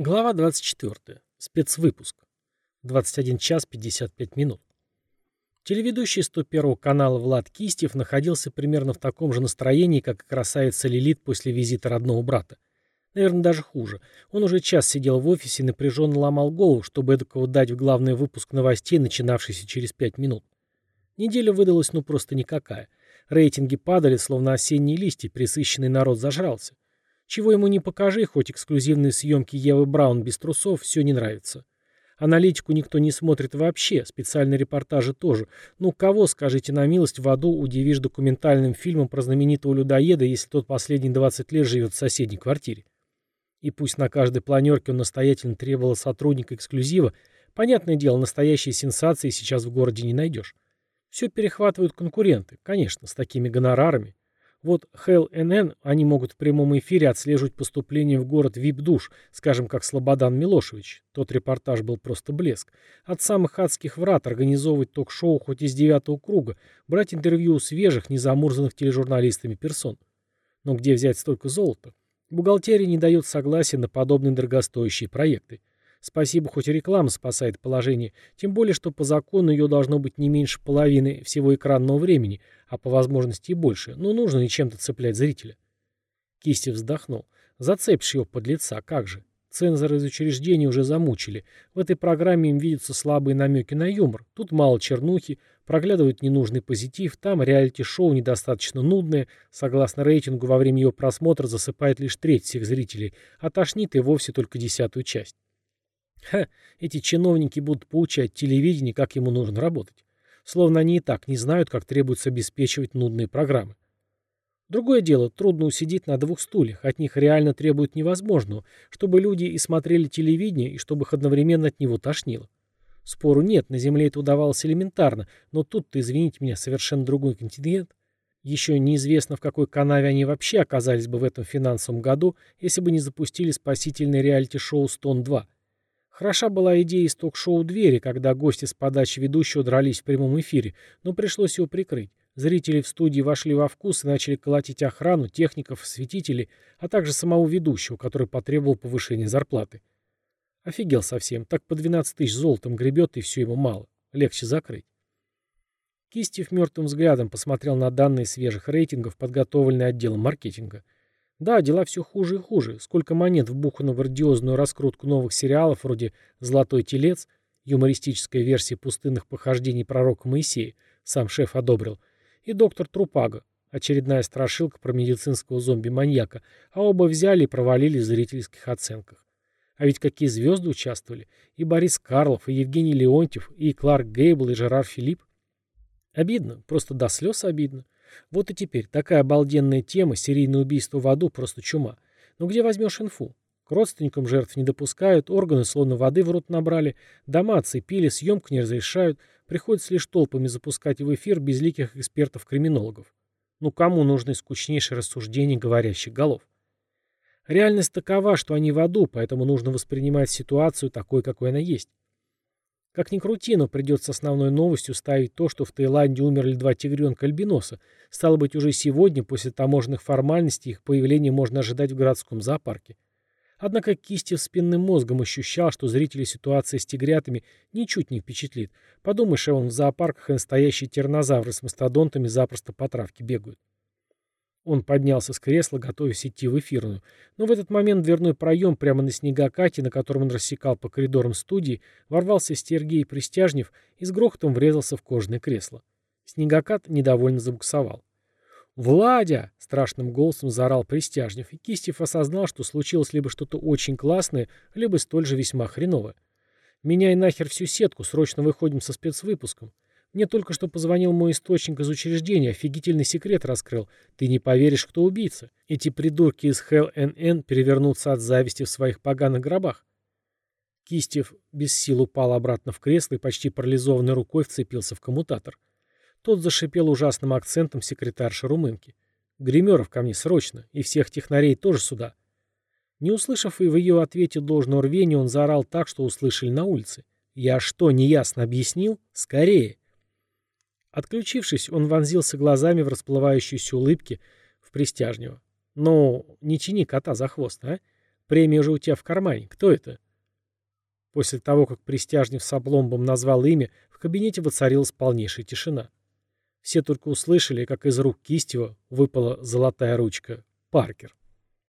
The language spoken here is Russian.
Глава 24. Спецвыпуск. 21 час 55 минут. Телеведущий 101 канала Влад Кистев находился примерно в таком же настроении, как и красавица Лилит после визита родного брата. Наверное, даже хуже. Он уже час сидел в офисе и напряженно ломал голову, чтобы эдакого дать в главный выпуск новостей, начинавшийся через 5 минут. Неделя выдалась ну просто никакая. Рейтинги падали, словно осенние листья, присыщенный народ зажрался. Чего ему не покажи, хоть эксклюзивные съемки Евы Браун без трусов, все не нравится. Аналитику никто не смотрит вообще, специальные репортажи тоже. Ну, кого, скажите на милость, в аду удивишь документальным фильмом про знаменитого людоеда, если тот последние 20 лет живет в соседней квартире? И пусть на каждой планерке он настоятельно требовал сотрудника эксклюзива, понятное дело, настоящей сенсации сейчас в городе не найдешь. Все перехватывают конкуренты, конечно, с такими гонорарами. Вот ХЛНН они могут в прямом эфире отслеживать поступление в город ВИП-душ, скажем, как Слободан Милошевич. Тот репортаж был просто блеск. От самых адских врат организовывать ток-шоу хоть из девятого круга, брать интервью у свежих, незамурзанных тележурналистами персон. Но где взять столько золота? Бухгалтерия не дает согласия на подобные дорогостоящие проекты. Спасибо, хоть реклама спасает положение, тем более, что по закону ее должно быть не меньше половины всего экранного времени, а по возможности и больше, но нужно и чем-то цеплять зрителя. Кисти вздохнул. Зацепишь его под лица, как же. Цензоры из учреждения уже замучили. В этой программе им видятся слабые намеки на юмор. Тут мало чернухи, проглядывает ненужный позитив, там реалити-шоу недостаточно нудное, согласно рейтингу во время его просмотра засыпает лишь треть всех зрителей, а тошнит и вовсе только десятую часть. Ха, эти чиновники будут поучать телевидение, как ему нужно работать. Словно они и так не знают, как требуется обеспечивать нудные программы. Другое дело, трудно усидеть на двух стульях, от них реально требуют невозможного, чтобы люди и смотрели телевидение, и чтобы их одновременно от него тошнило. Спору нет, на Земле это удавалось элементарно, но тут-то, извините меня, совершенно другой континент. Еще неизвестно, в какой канаве они вообще оказались бы в этом финансовом году, если бы не запустили спасительное реалити-шоу «Стон-2». Хороша была идея из ток-шоу «Двери», когда гости с подачи ведущего дрались в прямом эфире, но пришлось его прикрыть. Зрители в студии вошли во вкус и начали колотить охрану, техников, светителей, а также самого ведущего, который потребовал повышения зарплаты. Офигел совсем, так по 12 тысяч золотом гребет, и все ему мало. Легче закрыть. Кистев мертвым взглядом посмотрел на данные свежих рейтингов, подготовленные отделом маркетинга. Да, дела все хуже и хуже. Сколько монет вбухано в грандиозную раскрутку новых сериалов вроде «Золотой телец», юмористическая версия пустынных похождений пророка Моисея, сам шеф одобрил, и «Доктор Трупага», очередная страшилка про медицинского зомби-маньяка, а оба взяли и провалили в зрительских оценках. А ведь какие звезды участвовали. И Борис Карлов, и Евгений Леонтьев, и Кларк Гейбл, и Жерар Филипп. Обидно, просто до слез обидно. Вот и теперь такая обалденная тема, серийное убийство в аду, просто чума. Но где возьмешь инфу? К родственникам жертв не допускают, органы словно воды в рот набрали, дома оцепили, съемку не разрешают, приходится лишь толпами запускать в эфир безликих экспертов-криминологов. Ну кому нужны скучнейшие рассуждения говорящих голов? Реальность такова, что они в аду, поэтому нужно воспринимать ситуацию такой, какой она есть. Как ни крути, но придется основной новостью ставить то, что в Таиланде умерли два тигренка-альбиноса. Стало быть, уже сегодня, после таможенных формальностей, их появление можно ожидать в городском зоопарке. Однако Кистев спинным мозгом ощущал, что зрители ситуации с тигрятами ничуть не впечатлит. Подумаешь, он в зоопарках и настоящие тернозавры с мастодонтами запросто по травке бегают. Он поднялся с кресла, готовясь идти в эфирную. Но в этот момент дверной проем прямо на снегокате, на котором он рассекал по коридорам студии, ворвался Сергей Пристяжнев и с грохотом врезался в кожаное кресло. Снегокат недовольно забуксовал. «Владя!» — страшным голосом заорал Пристяжнев, и Кистев осознал, что случилось либо что-то очень классное, либо столь же весьма хреновое. «Меняй нахер всю сетку, срочно выходим со спецвыпуском». Мне только что позвонил мой источник из учреждения, офигительный секрет раскрыл. Ты не поверишь, кто убийца. Эти придурки из Hell NN перевернутся от зависти в своих поганых гробах. Кистев без сил упал обратно в кресло и почти парализованной рукой вцепился в коммутатор. Тот зашипел ужасным акцентом секретарши румынки. «Гримеров ко мне срочно, и всех технарей тоже сюда». Не услышав и в ее ответе должного рвения, он заорал так, что услышали на улице. «Я что, неясно объяснил? Скорее!» Отключившись, он вонзился глазами в расплывающиеся улыбки в Пристяжнего. «Ну, не тяни кота за хвост, а? Премия уже у тебя в кармане. Кто это?» После того, как Пристяжнев с обломбом назвал имя, в кабинете воцарилась полнейшая тишина. Все только услышали, как из рук Кистева выпала золотая ручка. Паркер.